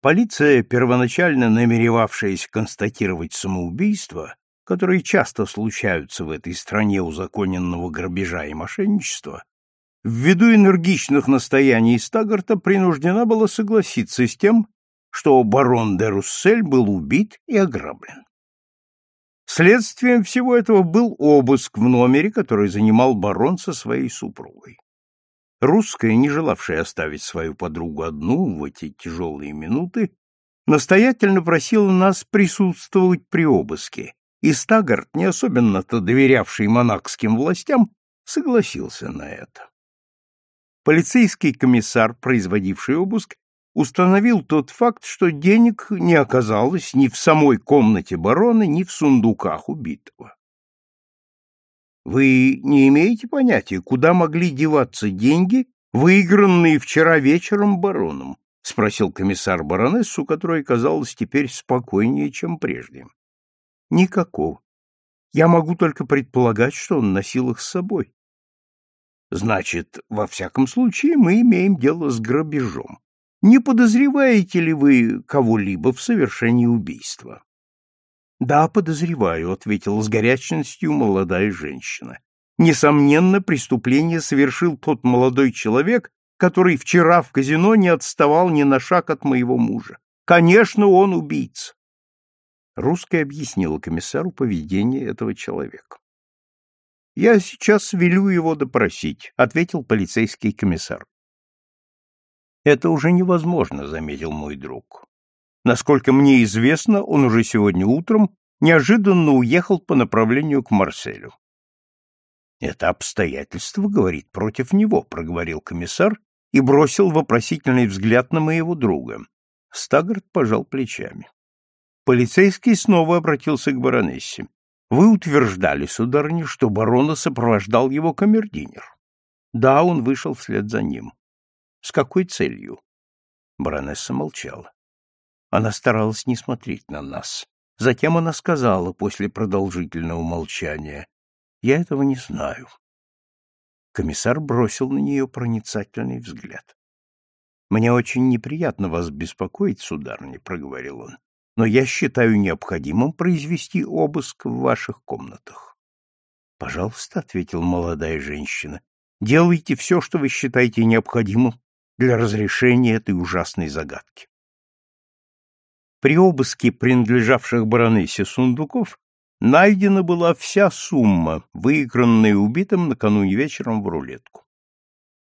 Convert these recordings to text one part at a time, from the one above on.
Полиция, первоначально намеревавшаяся констатировать самоубийство, которые часто случаются в этой стране узаконенного грабежа и мошенничества, ввиду энергичных настояний Стагарта принуждена была согласиться с тем, что барон де Руссель был убит и ограблен. Следствием всего этого был обыск в номере, который занимал барон со своей супругой. Русская, не желавшая оставить свою подругу одну в эти тяжелые минуты, настоятельно просила нас присутствовать при обыске, и Стагарт, не особенно-то доверявший монакским властям, согласился на это. Полицейский комиссар, производивший обыск, установил тот факт, что денег не оказалось ни в самой комнате барона, ни в сундуках убитого. Вы не имеете понятия, куда могли деваться деньги, выигранные вчера вечером бароном? — спросил комиссар баронессу, которая казалась теперь спокойнее, чем прежде. — Никакого. Я могу только предполагать, что он носил их с собой. — Значит, во всяком случае, мы имеем дело с грабежом. Не подозреваете ли вы кого-либо в совершении убийства? Да, подозреваю, ответила с горячностью молодая женщина. Несомненно, преступление совершил тот молодой человек, который вчера в казино не отставал ни на шаг от моего мужа. Конечно, он убийца. Русская объяснила комиссару поведение этого человека. Я сейчас велю его допросить, ответил полицейский комиссар. Это уже невозможно, заметил мой друг. Насколько мне известно, он уже сегодня утром неожиданно уехал по направлению к Марселю. Это обстоятельство говорит против него, проговорил комиссар и бросил вопросительный взгляд на моего друга. Стагарт пожал плечами. Полицейский снова обратился к баронессе. Вы утверждали, сударыня, что барона сопровождал его камердинер. Да, он вышел вслед за ним. С какой целью? Баронесса молчала. Она старалась не смотреть на нас. Затем она сказала после продолжительного молчания, «Я этого не знаю». Комиссар бросил на нее проницательный взгляд. «Мне очень неприятно вас беспокоить, сударыня», — проговорил он, «но я считаю необходимым произвести обыск в ваших комнатах». «Пожалуйста», — ответила молодая женщина, — «делайте все, что вы считаете необходимым для разрешения этой ужасной загадки». При обыске принадлежавших баронессе сундуков найдена была вся сумма, выигранная убитым накануне вечером в рулетку.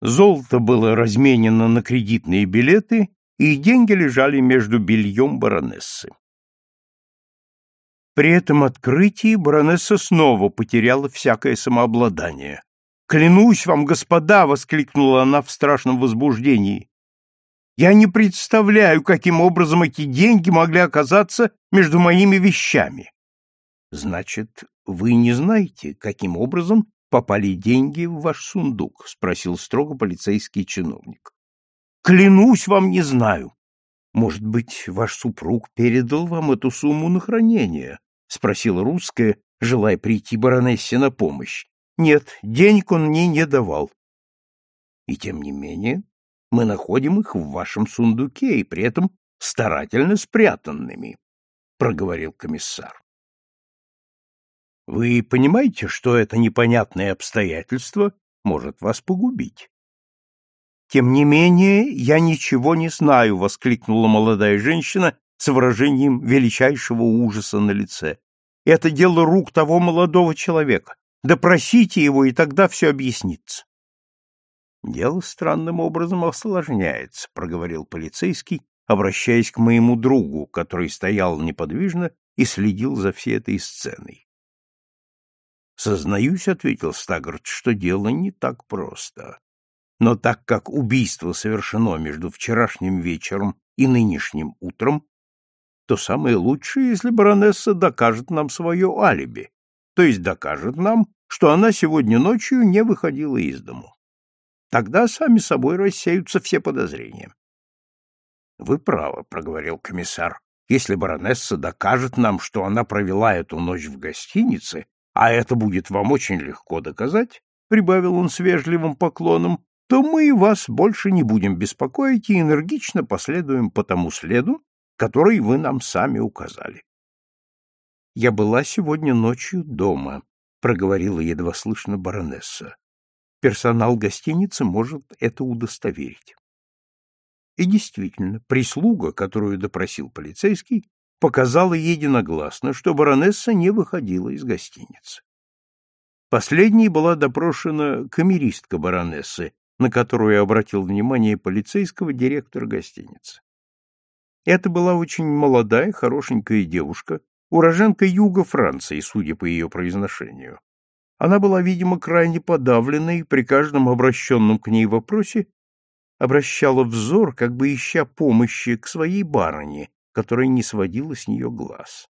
Золото было разменено на кредитные билеты, и деньги лежали между бельем баронессы. При этом открытии баронесса снова потеряла всякое самообладание. «Клянусь вам, господа!» — воскликнула она в страшном возбуждении. Я не представляю, каким образом эти деньги могли оказаться между моими вещами. Значит, вы не знаете, каким образом попали деньги в ваш сундук, спросил строго полицейский чиновник. Клянусь вам, не знаю. Может быть, ваш супруг передал вам эту сумму на хранение? спросила русская, желая прийти баронессе на помощь. Нет, денег он мне не давал. И тем не менее, мы находим их в вашем сундуке и при этом старательно спрятанными, — проговорил комиссар. Вы понимаете, что это непонятное обстоятельство может вас погубить? Тем не менее, я ничего не знаю, воскликнула молодая женщина с выражением величайшего ужаса на лице. Это дело рук того молодого человека. Допросите его, и тогда все объяснится. Дело странным образом осложняется, проговорил полицейский, обращаясь к моему другу, который стоял неподвижно и следил за всей этой сценой. Сознаюсь, ответил Стагарт, что дело не так просто. Но так как убийство совершено между вчерашним вечером и нынешним утром, то самое лучшее, если баронесса докажет нам свое алиби, то есть докажет нам, что она сегодня ночью не выходила из дому. Тогда сами собой рассеются все подозрения. — Вы правы, — проговорил комиссар. — Если баронесса докажет нам, что она провела эту ночь в гостинице, а это будет вам очень легко доказать, — прибавил он с вежливым поклоном, то мы вас больше не будем беспокоить и энергично последуем по тому следу, который вы нам сами указали. Я была сегодня ночью дома, проговорила едва слышно баронесса. Персонал гостиницы может это удостоверить. И действительно, прислуга, которую допросил полицейский, показала единогласно, что баронесса не выходила из гостиницы. Последней была допрошена камеристка баронессы, на которую обратил внимание полицейского директор гостиницы. Это была очень молодая, хорошенькая девушка, уроженка юга Франции, судя по ее произношению. Она была, видимо, крайне подавлена и при каждом обращенном к ней вопросе обращала взор, как бы ища помощи к своей барыне, которая не сводила с нее глаз.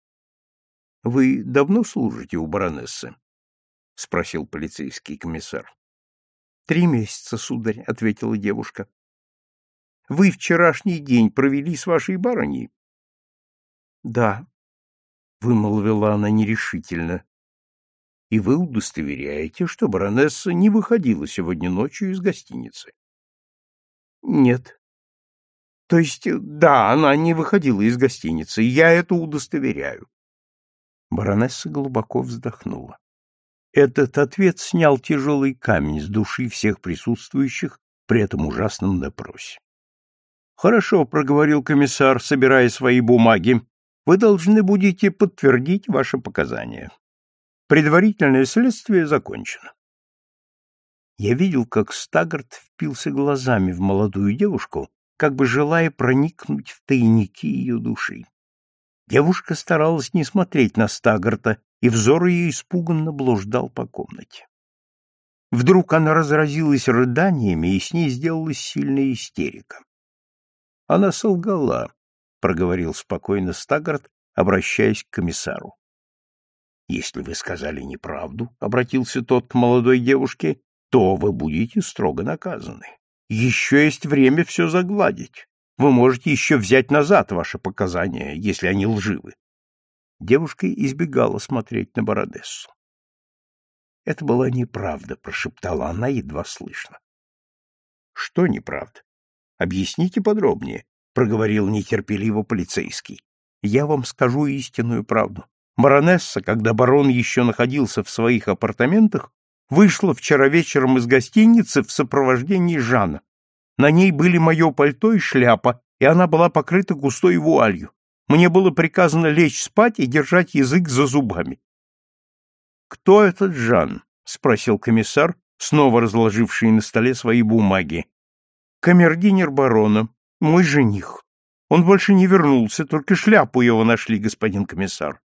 — Вы давно служите у баронессы? — спросил полицейский комиссар. — Три месяца, сударь, — ответила девушка. — Вы вчерашний день провели с вашей барыней? — Да, — вымолвила она нерешительно. — И вы удостоверяете, что баронесса не выходила сегодня ночью из гостиницы? — Нет. — То есть, да, она не выходила из гостиницы, я это удостоверяю. Баронесса глубоко вздохнула. Этот ответ снял тяжелый камень с души всех присутствующих при этом ужасном допросе. «Хорошо», — проговорил комиссар, собирая свои бумаги, вы должны будете подтвердить ваши показания. Предварительное следствие закончено. Я видел, как Стаггарт впился глазами в молодую девушку, как бы желая проникнуть в тайники ее души. Девушка старалась не смотреть на Стаггарта, и взор ее испуганно блуждал по комнате. Вдруг она разразилась рыданиями, и с ней сделалась сильная истерика. Она солгала, проговорил спокойно Стаггарт, обращаясь к комиссару. Если вы сказали неправду, обратился тот к молодой девушке, то вы будете строго наказаны. Еще есть время все загладить. Вы можете еще взять назад ваши показания, если они лживы. Девушка избегала смотреть на Бородессу. Это была неправда, прошептала она едва слышно. Что неправда? Объясните подробнее, — проговорил нетерпеливо полицейский. — Я вам скажу истинную правду. Баронесса, когда барон еще находился в своих апартаментах, вышла вчера вечером из гостиницы в сопровождении Жана. На ней были мое пальто и шляпа, и она была покрыта густой вуалью. Мне было приказано лечь спать и держать язык за зубами. — Кто этот Жан? — спросил комиссар, снова разложивший на столе свои бумаги. — Камердинер барона, мой жених. Он больше не вернулся, только шляпу его нашли, господин комиссар.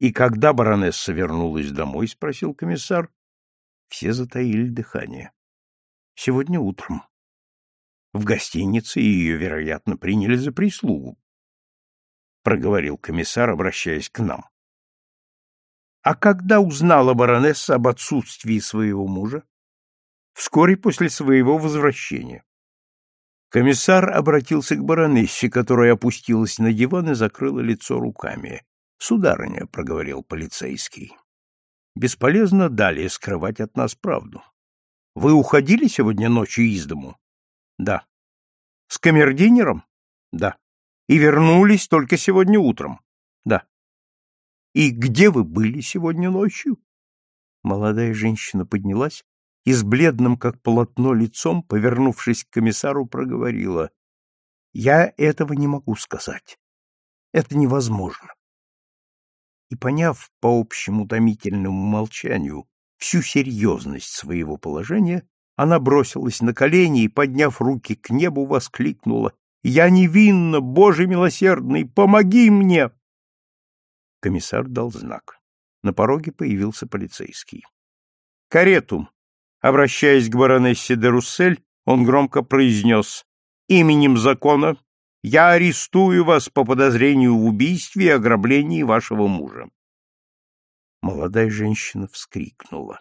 И когда баронесса вернулась домой, спросил комиссар, все затаили дыхание. Сегодня утром. В гостинице ее, вероятно, приняли за прислугу, проговорил комиссар, обращаясь к нам. А когда узнала баронесса об отсутствии своего мужа? Вскоре после своего возвращения. Комиссар обратился к баронессе, которая опустилась на диван и закрыла лицо руками. «Сударыня», — проговорил полицейский, — «бесполезно далее скрывать от нас правду. Вы уходили сегодня ночью из дому?» «Да». «С камердинером?» «Да». «И вернулись только сегодня утром?» «Да». «И где вы были сегодня ночью?» Молодая женщина поднялась и с бледным, как полотно, лицом, повернувшись к комиссару, проговорила. — Я этого не могу сказать. Это невозможно. И, поняв по общему томительному молчанию всю серьезность своего положения, она бросилась на колени и, подняв руки к небу, воскликнула «Я невинна, Боже милосердный, помоги мне!» Комиссар дал знак. На пороге появился полицейский. «Карету!» Обращаясь к баронессе де Руссель, он громко произнес «Именем закона я арестую вас по подозрению в убийстве и ограблении вашего мужа». Молодая женщина вскрикнула.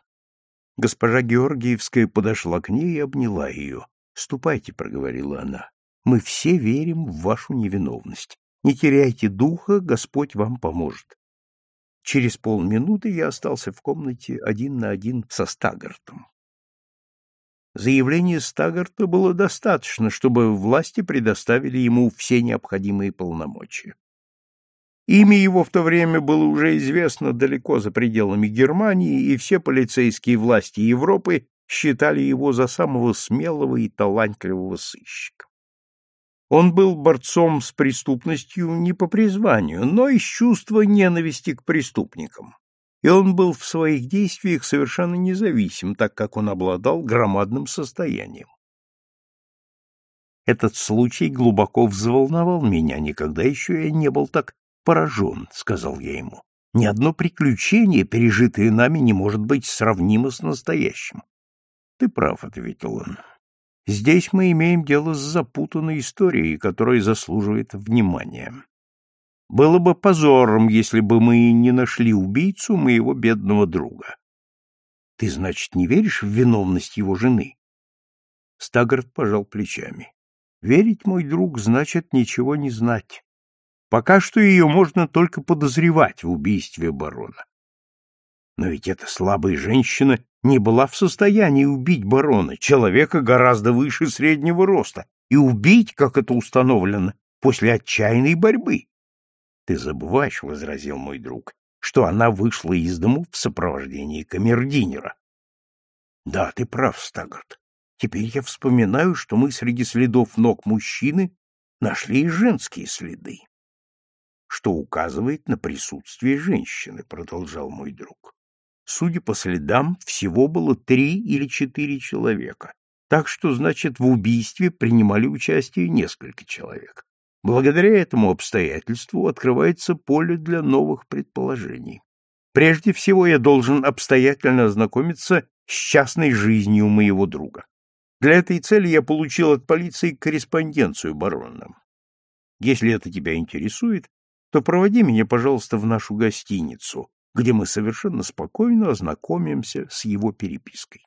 Госпожа Георгиевская подошла к ней и обняла ее. «Ступайте», — проговорила она, — «мы все верим в вашу невиновность. Не теряйте духа, Господь вам поможет». Через полминуты я остался в комнате один на один со Стагартом. Заявление Стагарта было достаточно, чтобы власти предоставили ему все необходимые полномочия. Имя его в то время было уже известно далеко за пределами Германии, и все полицейские власти Европы считали его за самого смелого и талантливого сыщика. Он был борцом с преступностью не по призванию, но из чувства ненависти к преступникам. И он был в своих действиях совершенно независим, так как он обладал громадным состоянием. Этот случай глубоко взволновал меня, никогда еще я не был так поражен, — сказал я ему. Ни одно приключение, пережитое нами, не может быть сравнимо с настоящим. — Ты прав, — ответил он. — Здесь мы имеем дело с запутанной историей, которая заслуживает внимания. Было бы позором, если бы мы не нашли убийцу моего бедного друга. — Ты, значит, не веришь в виновность его жены? Стагарт пожал плечами. — Верить, мой друг, значит ничего не знать. Пока что ее можно только подозревать в убийстве барона. Но ведь эта слабая женщина не была в состоянии убить барона, человека гораздо выше среднего роста, и убить, как это установлено, после отчаянной борьбы. — Ты забываешь, — возразил мой друг, — что она вышла из дому в сопровождении камердинера. Да, ты прав, Стагарт. Теперь я вспоминаю, что мы среди следов ног мужчины нашли и женские следы что указывает на присутствие женщины, продолжал мой друг. Судя по следам, всего было три или четыре человека, так что, значит, в убийстве принимали участие несколько человек. Благодаря этому обстоятельству открывается поле для новых предположений. Прежде всего я должен обстоятельно ознакомиться с частной жизнью моего друга. Для этой цели я получил от полиции корреспонденцию барона. Если это тебя интересует, то проводи меня, пожалуйста, в нашу гостиницу, где мы совершенно спокойно ознакомимся с его перепиской.